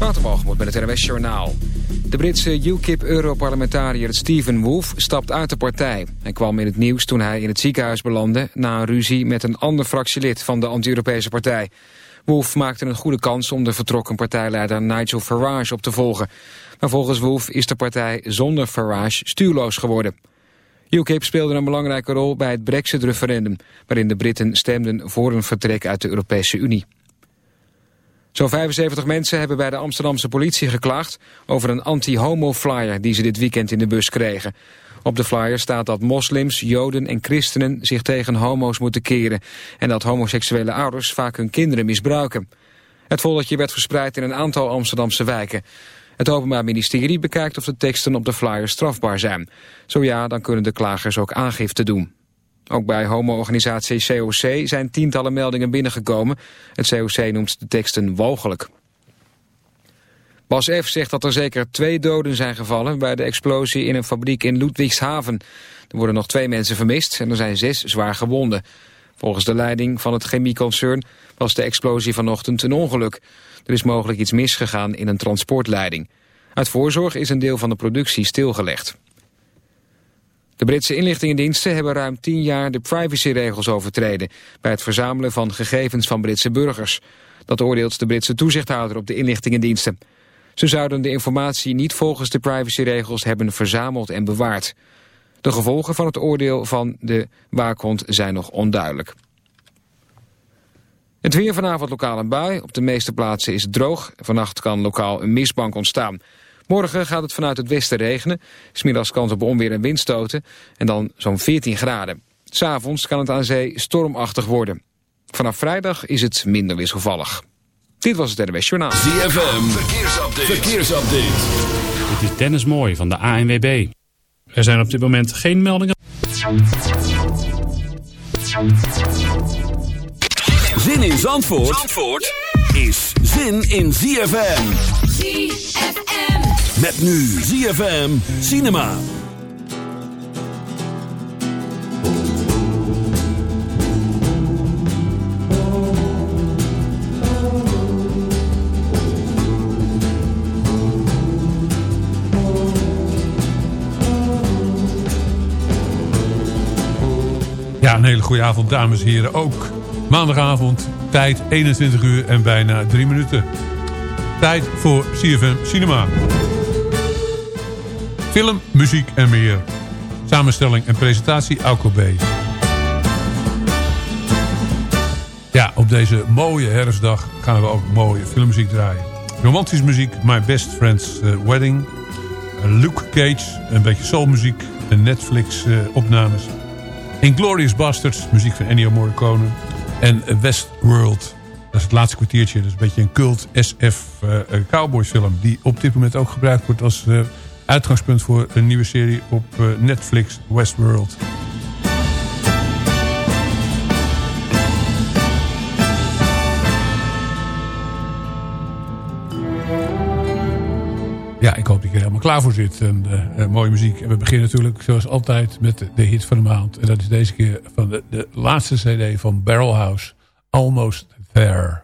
Waterbalgemoed met het NWS Journaal. De Britse UKIP-europarlementariër Stephen Wolf stapt uit de partij. Hij kwam in het nieuws toen hij in het ziekenhuis belandde... na een ruzie met een ander fractielid van de anti-Europese partij. Wolf maakte een goede kans om de vertrokken partijleider Nigel Farage op te volgen. Maar volgens Wolf is de partij zonder Farage stuurloos geworden. UKIP speelde een belangrijke rol bij het Brexit-referendum... waarin de Britten stemden voor een vertrek uit de Europese Unie. Zo'n 75 mensen hebben bij de Amsterdamse politie geklaagd... over een anti-homo-flyer die ze dit weekend in de bus kregen. Op de flyer staat dat moslims, joden en christenen zich tegen homo's moeten keren... en dat homoseksuele ouders vaak hun kinderen misbruiken. Het foldertje werd verspreid in een aantal Amsterdamse wijken. Het Openbaar Ministerie bekijkt of de teksten op de flyer strafbaar zijn. Zo ja, dan kunnen de klagers ook aangifte doen. Ook bij homo-organisatie COC zijn tientallen meldingen binnengekomen. Het COC noemt de teksten walgelijk. Bas F. zegt dat er zeker twee doden zijn gevallen... bij de explosie in een fabriek in Ludwigshaven. Er worden nog twee mensen vermist en er zijn zes zwaar gewonden. Volgens de leiding van het chemieconcern was de explosie vanochtend een ongeluk. Er is mogelijk iets misgegaan in een transportleiding. Uit voorzorg is een deel van de productie stilgelegd. De Britse inlichtingendiensten hebben ruim tien jaar de privacyregels overtreden... bij het verzamelen van gegevens van Britse burgers. Dat oordeelt de Britse toezichthouder op de inlichtingendiensten. Ze zouden de informatie niet volgens de privacyregels hebben verzameld en bewaard. De gevolgen van het oordeel van de waakhond zijn nog onduidelijk. Het weer vanavond lokaal een bui. Op de meeste plaatsen is het droog. Vannacht kan lokaal een mistbank ontstaan. Morgen gaat het vanuit het westen regenen. Smiddags kans op onweer en windstoten. En dan zo'n 14 graden. S'avonds kan het aan zee stormachtig worden. Vanaf vrijdag is het minder wisselvallig. Dit was het NWS Journaal. ZFM, verkeersupdate. verkeersupdate. Het is Dennis Mooi van de ANWB. Er zijn op dit moment geen meldingen. Zin in Zandvoort, Zandvoort is zin in ZFM. ZFM. Met nu ZFM Cinema. Ja, een hele goede avond, dames en heren. Ook maandagavond, tijd 21 uur en bijna 3 minuten. Tijd voor CFM Cinema. Film, muziek en meer. Samenstelling en presentatie Alco B. Ja, op deze mooie herfstdag gaan we ook mooie filmmuziek draaien. Romantische muziek, My Best Friend's uh, Wedding. Uh, Luke Cage, een beetje soulmuziek. De Netflix uh, opnames. Inglorious Bastards, muziek van Ennio Morricone. En Westworld, dat is het laatste kwartiertje. Dat is een beetje een cult SF cowboy film. Die op dit moment ook gebruikt wordt als uitgangspunt voor een nieuwe serie op eh, Netflix Westworld. Ja, ik hoop dat je er helemaal klaar voor zit. En, uh, mooie muziek. En we beginnen natuurlijk zoals altijd met de, hit van de maand. En dat is deze keer van de, de laatste cd van Barrelhouse. Almost There.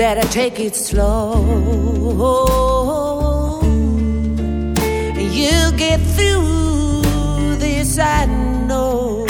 You better take it slow. You'll get through this, I know.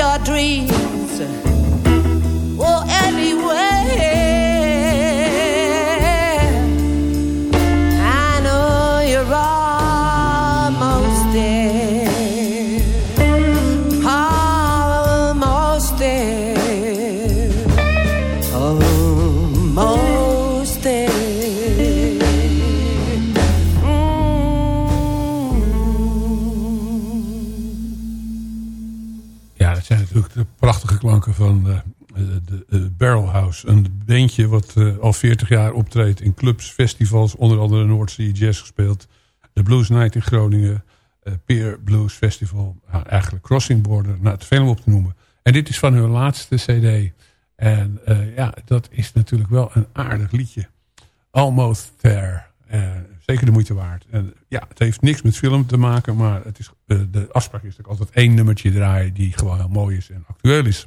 Your dreams van eh, de, de, de Barrel House. Een bandje wat eh, al 40 jaar optreedt in clubs, festivals. Onder andere Sea Jazz gespeeld. De Blues Night in Groningen. eh Peer Blues Festival. Nou, eigenlijk Crossing Border. Nou, het om op te noemen. En dit is van hun laatste cd. En eh, ja, dat is natuurlijk wel een aardig liedje. Almost There. Eh, zeker de moeite waard. En ja, het heeft niks met film te maken. Maar het is, eh, de afspraak is dat ik altijd één nummertje draaien... die gewoon heel mooi is en actueel is.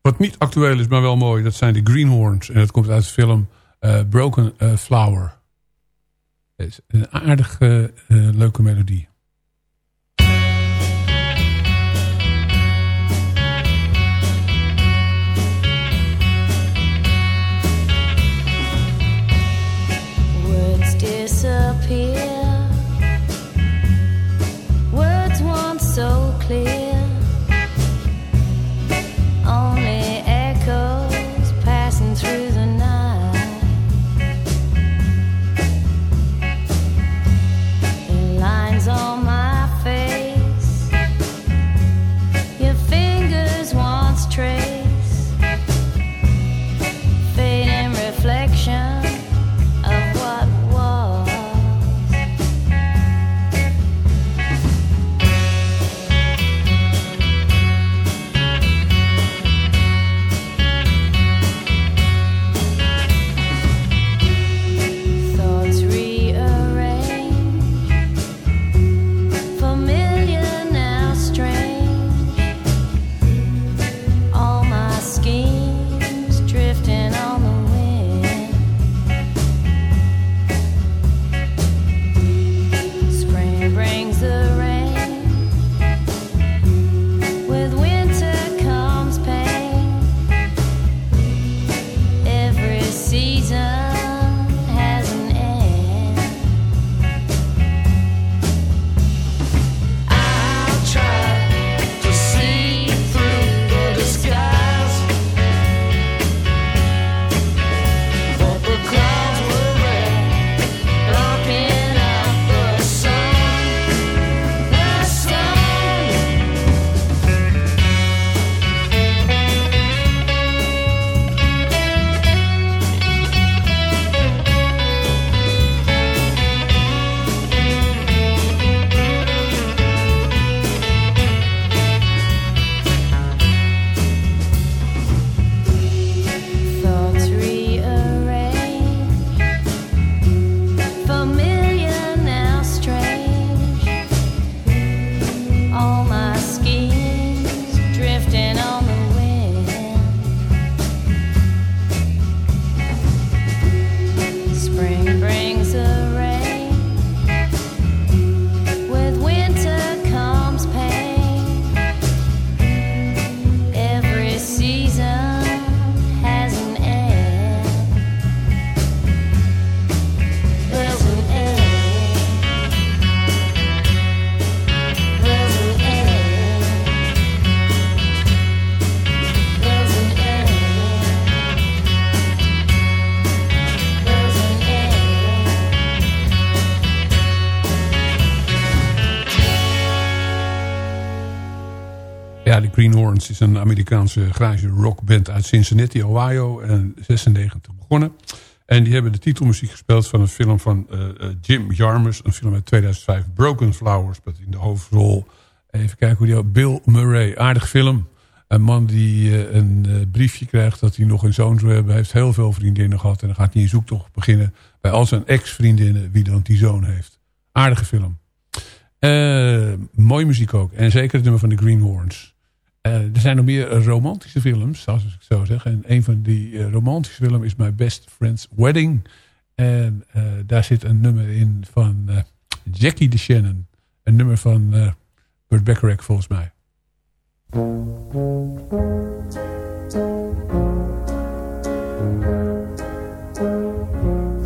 Wat niet actueel is, maar wel mooi... dat zijn de Greenhorns. En dat komt uit de film eh, Broken eh, Flower. Is een aardig eh, leuke melodie. Greenhorns is een Amerikaanse garage rockband uit Cincinnati, Ohio. En 96 begonnen. En die hebben de titelmuziek gespeeld van een film van uh, Jim Jarmus. Een film uit 2005, Broken Flowers. Met in de hoofdrol, even kijken hoe die had, Bill Murray. Aardig film. Een man die een briefje krijgt dat hij nog een zoon zou hebben. Heeft heel veel vriendinnen gehad. En dan gaat hij in zoektocht beginnen bij al zijn ex-vriendinnen wie dan die zoon heeft. Aardige film. mooie muziek ook. En zeker het nummer van de Greenhorns. Uh, er zijn nog meer romantische films, zoals ik zo zeg. En een van die uh, romantische films is My Best Friend's Wedding. En daar zit een nummer in van Jackie de Shannon. Een nummer van Burt Bacharach volgens mij.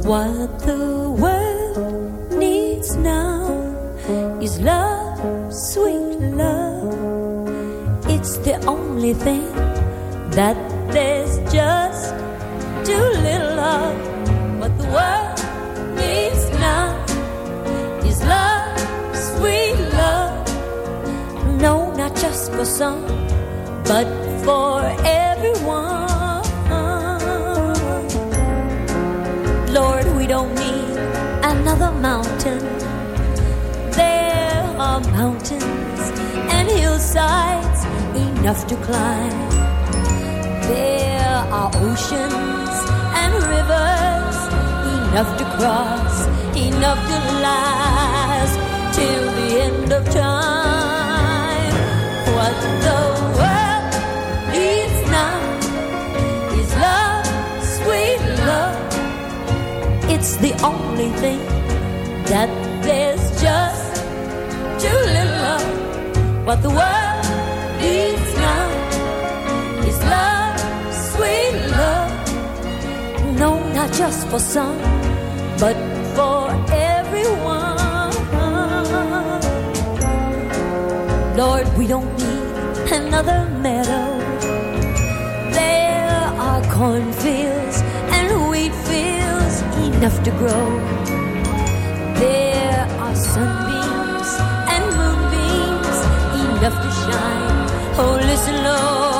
What the world needs now is love, sweet the only thing that there's just too little of. What the world needs now is love, sweet love. No, not just for some, but for everyone. Lord, we don't need another mountain. There are mountains and hillsides enough to climb. There are oceans and rivers enough to cross, enough to last till the end of time. What the world needs now is love, sweet love. It's the only thing that there's just too little of. What the world just for some, but for everyone. Lord, we don't need another meadow. There are cornfields and wheat fields enough to grow. There are sunbeams and moonbeams enough to shine Oh, listen, Lord,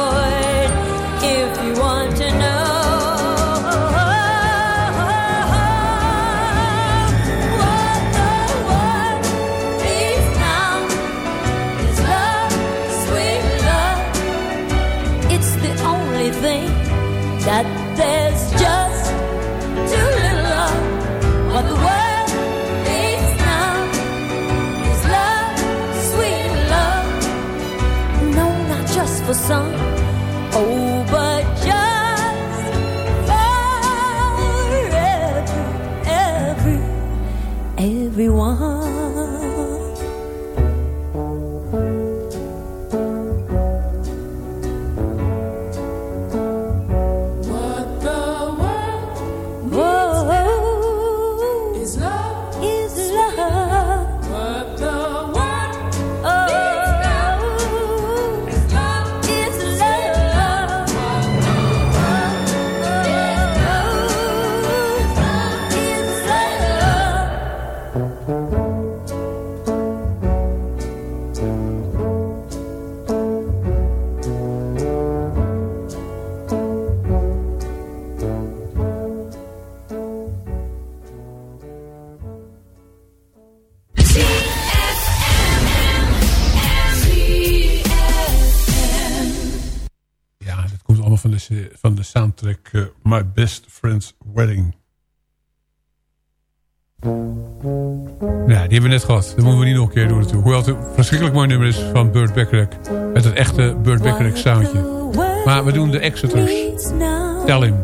van de soundtrack uh, My Best Friend's Wedding. Ja, die hebben we net gehad. Dat moeten we niet nog een keer doen natuurlijk. Hoewel het een verschrikkelijk mooi nummer is van Burt Bacharach. Met het echte Burt Bacharach soundje. Maar we doen de Exeters. Tell him.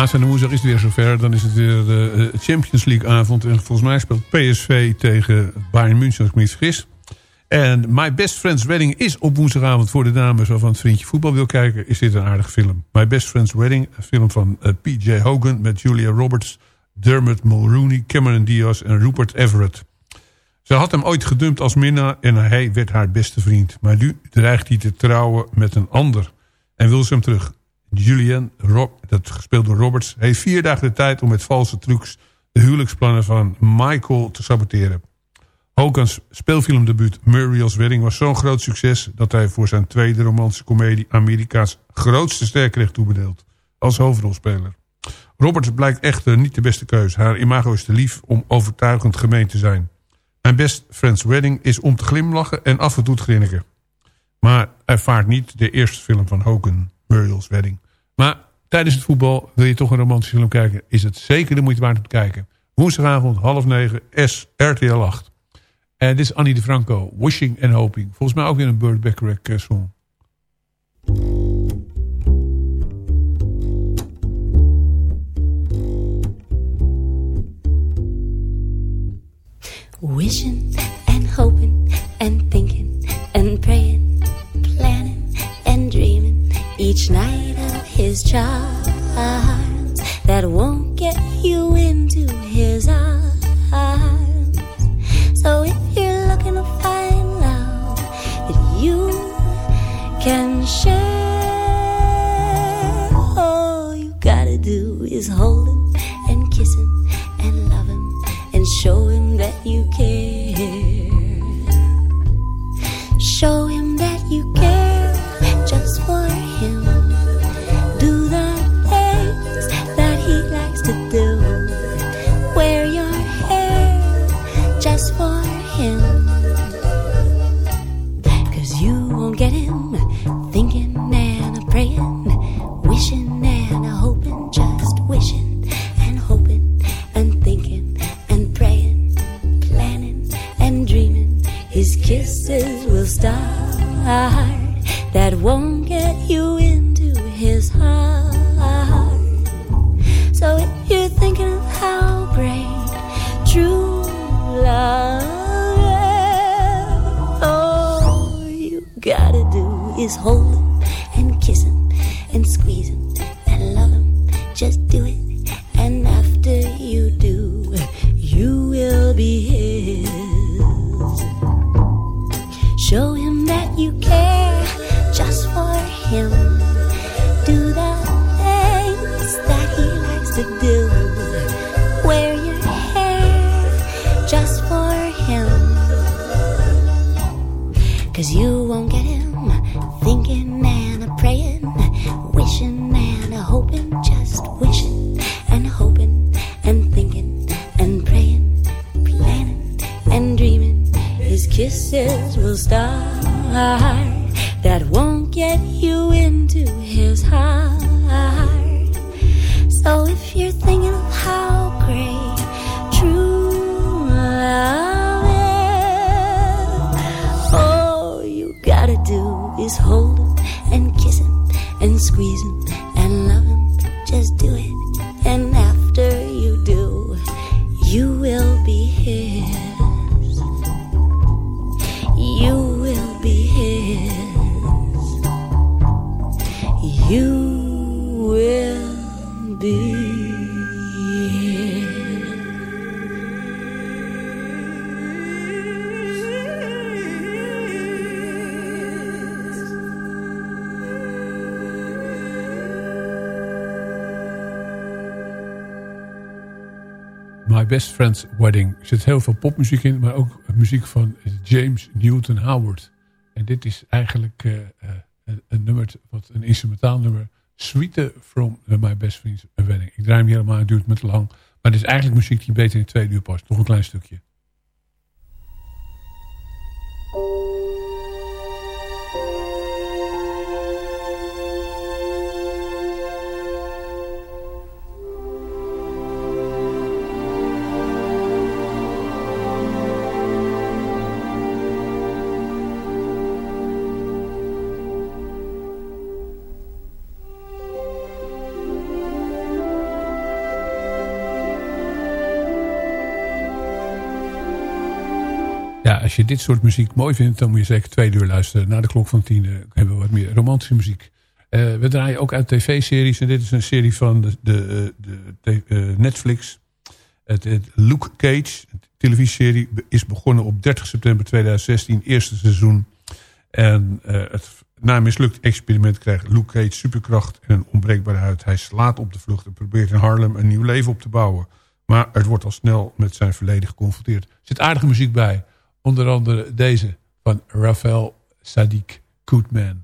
Aanstaande woensdag is het weer zover. Dan is het weer de Champions League avond. En volgens mij speelt PSV tegen Bayern München als ik me niet vergis. En My Best Friend's Wedding is op woensdagavond voor de dames... waarvan het vriendje voetbal wil kijken. Is dit een aardige film. My Best Friend's Wedding, een film van uh, P.J. Hogan... met Julia Roberts, Dermot Mulrooney, Cameron Diaz en Rupert Everett. Ze had hem ooit gedumpt als minnaar en hij werd haar beste vriend. Maar nu dreigt hij te trouwen met een ander. En wil ze hem terug. Julian, Rob, dat gespeeld door Roberts... heeft vier dagen de tijd om met valse trucs... de huwelijksplannen van Michael te saboteren. Hogans speelfilmdebuut Muriel's Wedding was zo'n groot succes... dat hij voor zijn tweede romantische komedie... Amerika's grootste ster kreeg toebedeeld. Als hoofdrolspeler. Roberts blijkt echter niet de beste keus. Haar imago is te lief om overtuigend gemeen te zijn. Mijn best friend's wedding is om te glimlachen en af en toe te grinniken. Maar ervaart niet de eerste film van Hogan, Muriel's Wedding. Maar tijdens het voetbal wil je toch een romantische film kijken... is het zeker de moeite waard om te kijken. Woensdagavond half negen, S, RTL 8. En dit is Annie de Franco, Wishing and Hoping. Volgens mij ook weer een Burt Bacharach eh, song. Wishing and hoping and thinking each night of his charms that won't get you into his arms. So if you're looking to find love that you can share, Friend's Wedding. Er zit heel veel popmuziek in, maar ook muziek van James Newton Howard. En dit is eigenlijk eh, eh, een, een nummer, wat een instrumentaal nummer. Sweeter from My Best Friend's Wedding. Ik draai hem helemaal, het duurt me te lang. Maar dit is eigenlijk muziek die beter in twee uur past. Nog een klein stukje. Als je dit soort muziek mooi vindt, dan moet je zeker twee uur luisteren. Na de klok van tien uh, hebben we wat meer romantische muziek. Uh, we draaien ook uit tv-series. En dit is een serie van de, de, de Netflix. Het, het, Luke Cage, televisieserie, is begonnen op 30 september 2016. Eerste seizoen. En het, na mislukt experiment krijgt Luke Cage superkracht en een onbreekbare huid. Hij slaat op de vlucht en probeert in Harlem een nieuw leven op te bouwen. Maar het wordt al snel met zijn verleden geconfronteerd. Er zit aardige muziek bij. Onder andere deze van Rafael Sadiq Goodman.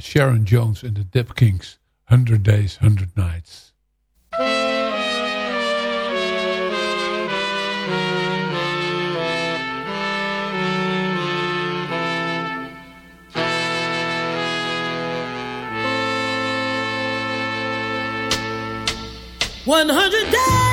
Sharon Jones en de Dap Kings. 100 Days, 100 Nights. One hundred days,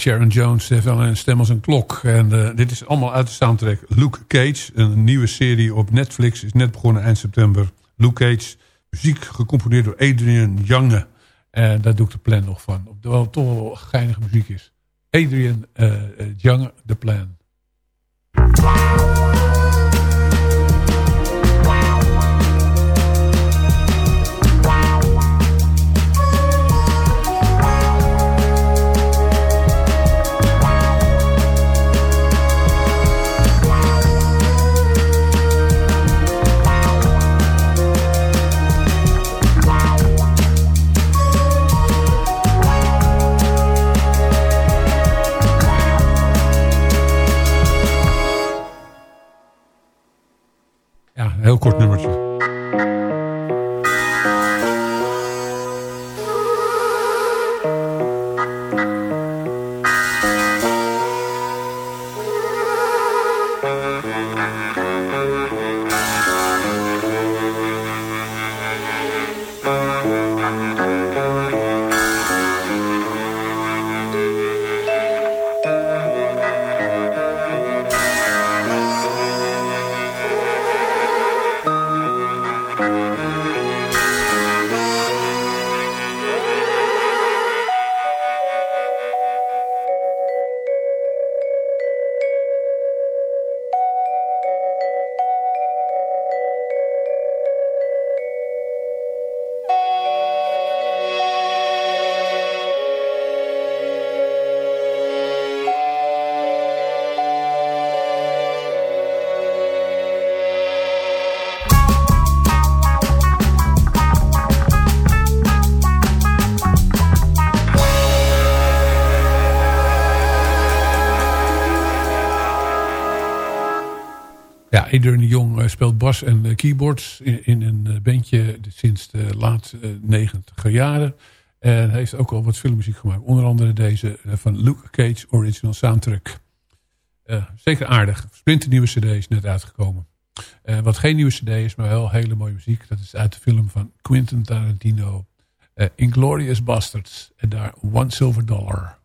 Sharon Jones heeft wel een stem als een klok. En uh, dit is allemaal uit de soundtrack Luke Cage. Een nieuwe serie op Netflix. Is net begonnen eind september. Luke Cage. Muziek gecomponeerd door Adrian Jange. En daar doe ik de plan nog van. Op wel toch wel geinige muziek is. Adrian uh, Jange, de plan. kort i hvert. Bas en eh, keyboards in, een eh, bandje sinds de laat negentiger jaren. En heeft ook al wat filmmuziek gemaakt. Onder andere deze van Luke Cage Original Soundtrack. zeker aardig. Splinternieuwe cd is net uitgekomen. wat geen nieuwe cd is, maar wel hele mooie muziek. Dat is uit de film van Quentin Tarantino. Inglorious Bastards. En daar One Silver Dollar.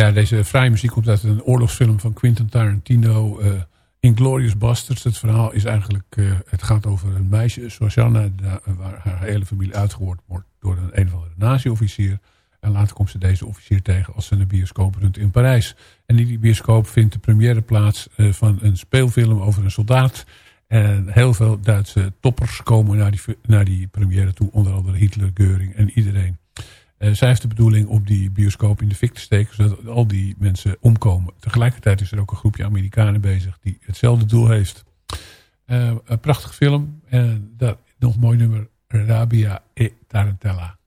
Ja, deze vrije muziek komt uit een oorlogsfilm van Quentin Tarantino. Uh, Inglorious Bastards. Het verhaal is eigenlijk... Uh, het gaat over een meisje, Susanna... waar haar hele familie uitgehoord wordt door een een of andere nazi-officier. En later komt ze deze officier tegen als ze een bioscoop runt in Parijs. En in die bioscoop vindt de première plaats van een speelfilm over een soldaat... En heel veel Duitse toppers komen naar die, naar die première toe. Onder andere Hitler, Geuring en iedereen. Uh, zij heeft de bedoeling om die bioscoop in de fik te steken. Zodat al die mensen omkomen. Tegelijkertijd is er ook een groepje Amerikanen bezig. Die hetzelfde doel heeft. Uh, een prachtige film. En dat, nog mooi nummer. Rabia e Tarantella.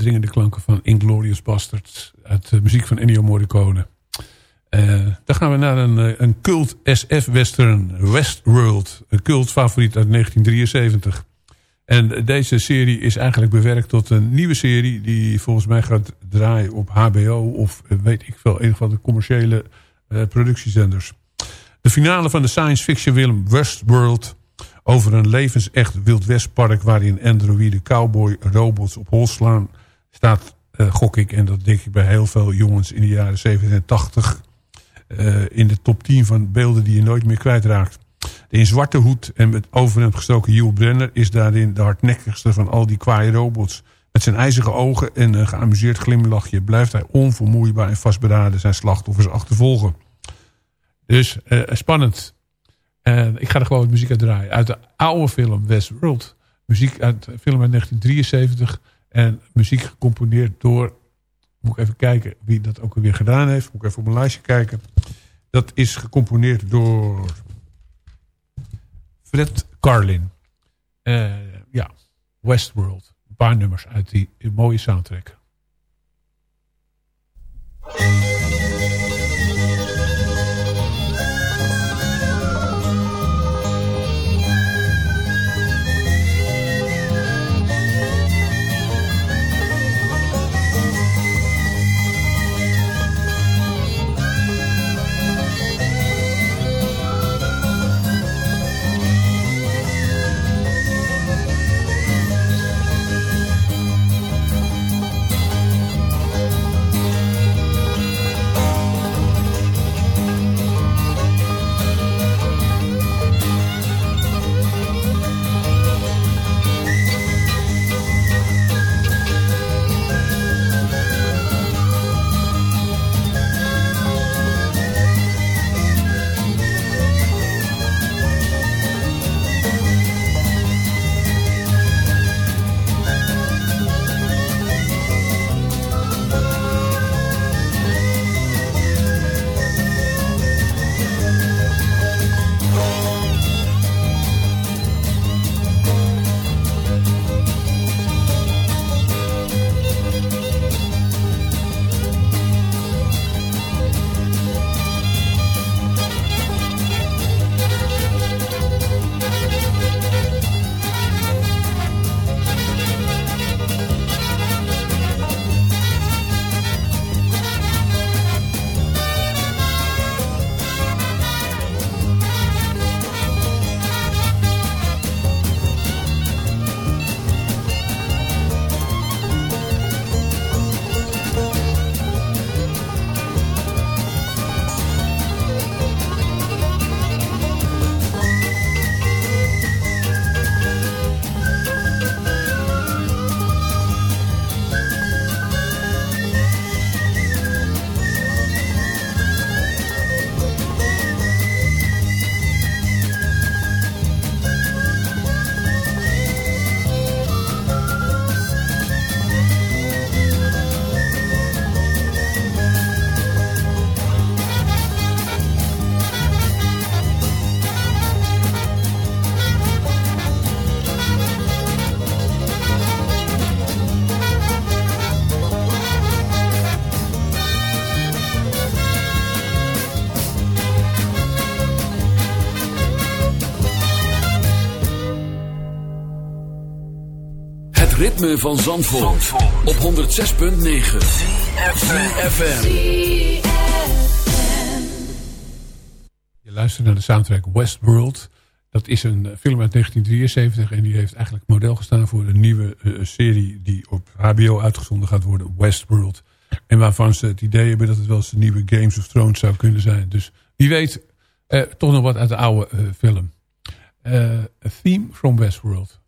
Indringende klanken van Inglorious Bastards. Uit de muziek van Ennio Morricone. Uh, dan gaan we naar een, eh, een cult SF-western Westworld. Een cult favoriet uit 1973. En deze serie is eigenlijk bewerkt tot een nieuwe serie... die volgens mij gaat draaien op HBO... of eh, weet ik veel, een van de commerciële productiezenders. De finale van de science fiction film Westworld over een levensecht Wild Westpark... waarin androïde cowboy robots op hol slaan... staat, uh, gok ik, en dat denk ik bij heel veel jongens in de jaren 70 en 80... Uh, in de top 10 van beelden die je nooit meer kwijtraakt. De in zwarte hoed en met overhemd gestoken Hugh Brenner... is daarin de hardnekkigste van al die kwaaie robots... Met zijn ijzige ogen en een geamuseerd glimlachje... blijft hij onvermoeibaar en vastberaden zijn slachtoffers achtervolgen. Dus eh, spannend. En ik ga er gewoon muziek uit draaien. Uit de oude film Westworld. Muziek uit film uit 1973. En muziek gecomponeerd door... Moet ik even kijken wie dat ook alweer gedaan heeft. Moet ik even op mijn lijstje kijken. Dat is gecomponeerd door... Fred Carlin. Eh, ja, Westworld. Een paar nummers uit die mooie soundtrack. Van Zandvoort, op 106.9 CFFM Je luistert naar de soundtrack Westworld. Dat is een eh, film uit 1973 en die heeft eigenlijk model gestaan voor een nieuwe eh, serie die op HBO uitgezonden gaat worden, Westworld. En waarvan ze het idee hebben dat het wel eens de nieuwe Games of Thrones zou kunnen zijn. Dus wie weet, eh, toch nog wat uit de oude eh, film. Eh, a Theme from Westworld.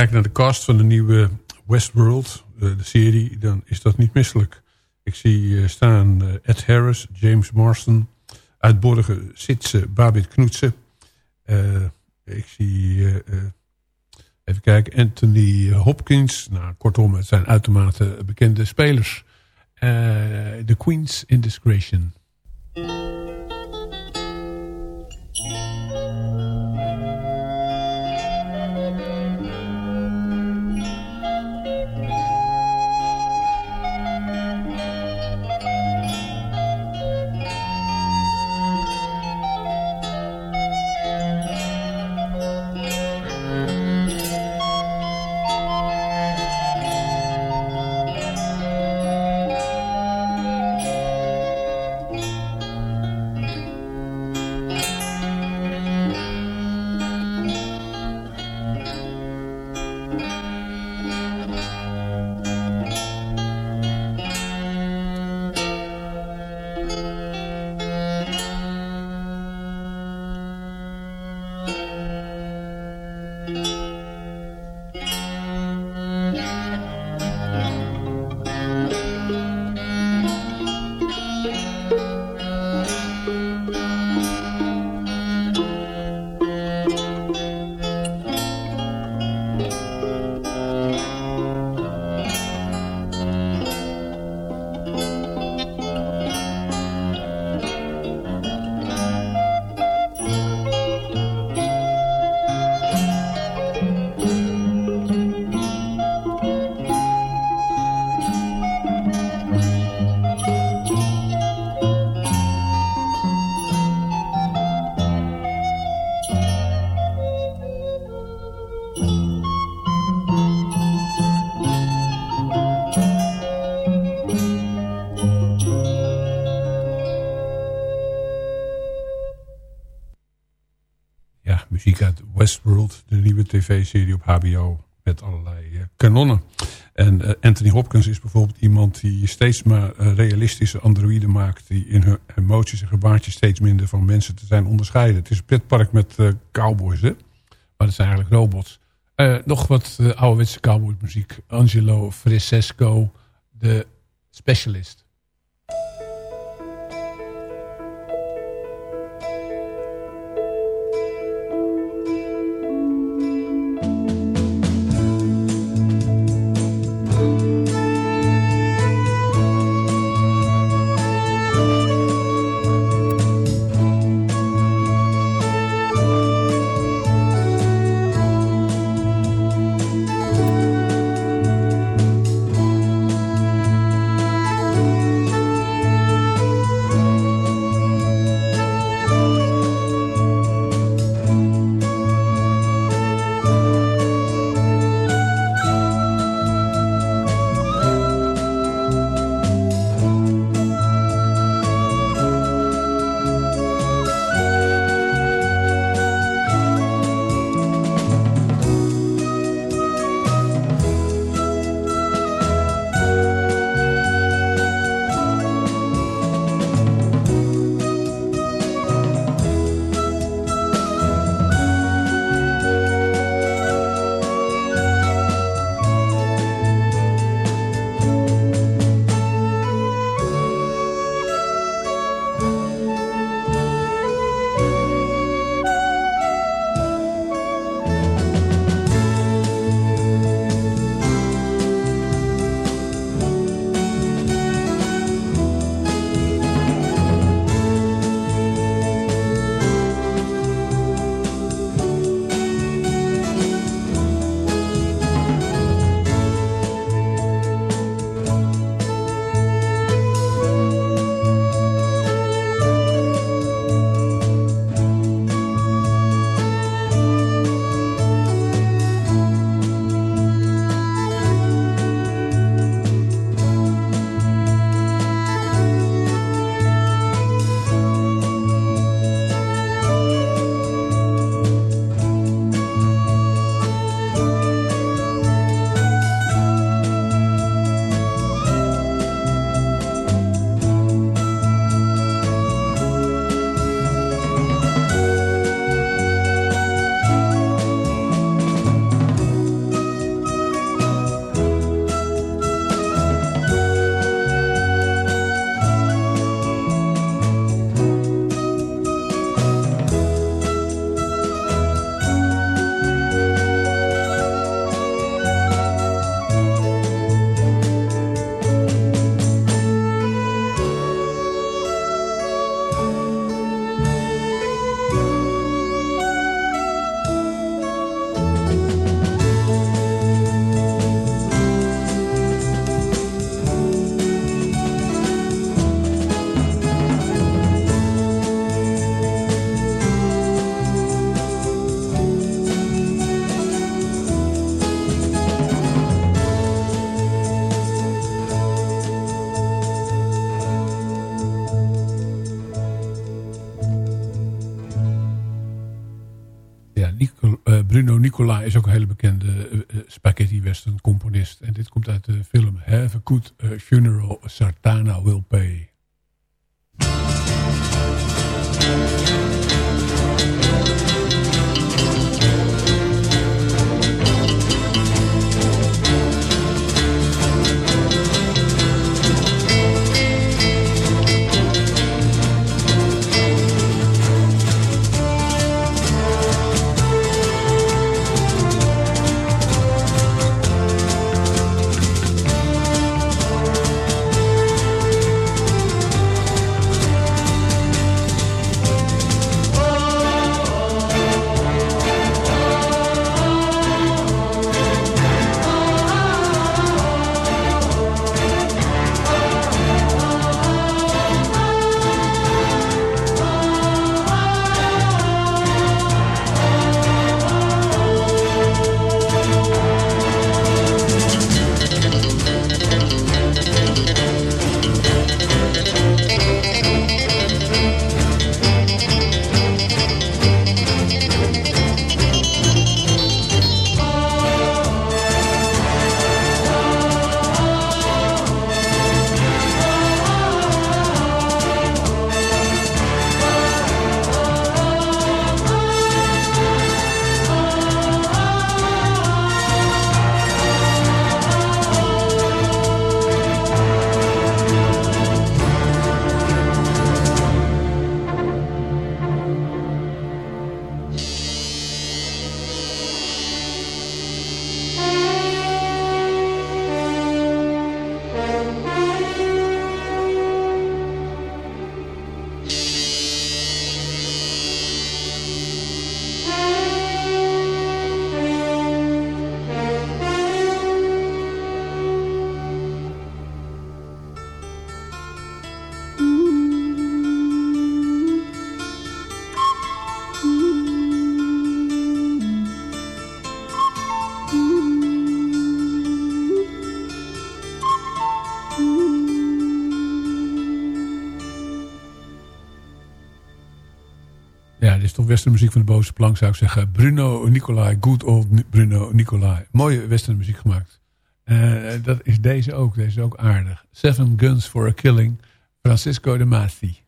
Kijkt naar de cast van de nieuwe Westworld, eh, de serie, dan is dat niet misselijk. Ik zie eh, staan eh, Ed Harris, James Marston, uitborgen Sitse Babit Knoetsen. Ik zie, even kijken, Anthony Hopkins. Nou, kortom, het zijn uitermate bekende spelers. The Queen's Indiscretion. Tv-serie op HBO met allerlei uh, kanonnen. En uh, Anthony Hopkins is bijvoorbeeld iemand die steeds maar uh, realistische androïden maakt... die in hun emoties en gebaartjes steeds minder van mensen te zijn onderscheiden. Het is een pretpark met cowboys, hè? maar het zijn eigenlijk robots. nog wat ouderwetse cowboymuziek. Angelo Francesco, de specialist. Nicolai is ook een hele bekende eh, eh, spaghetti western componist. En dit komt uit de film Have a Good eh, Funeral, Sartana westernmuziek van de boze plank, zou ik zeggen. Bruno Nicolai, good old Bruno Nicolai. Mooie westernmuziek gemaakt. Eh, dat is deze ook, deze is ook aardig. Seven Guns for a Killing, Francisco de Masi.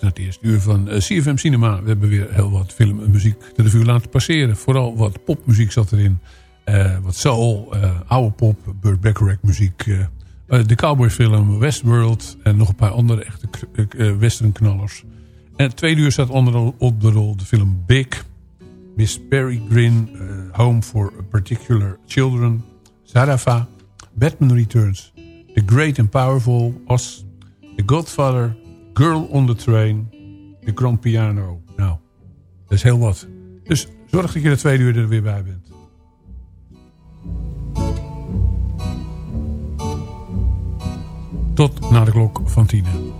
Geluisterd naar het eerste uur van eh, CFM Cinema. We hebben weer heel wat film en muziek de revue laten passeren. Vooral wat popmuziek zat erin. Eh, wat soul, eh, oude pop, Burt Bacharach muziek. Eh, de cowboyfilm Westworld en nog een paar andere echte uh, westernknallers. En het tweede uur staat onder op de rol de film Big... Miss Peregrine, uh, Home for Particular Children... Zarafa, Batman Returns... The Great and Powerful, Os... The Godfather, Girl on the Train... The Grand Piano. Nou, dat is heel wat. Dus zorg dat je de tweede uur er weer bij bent. Tot na de klok van tienen.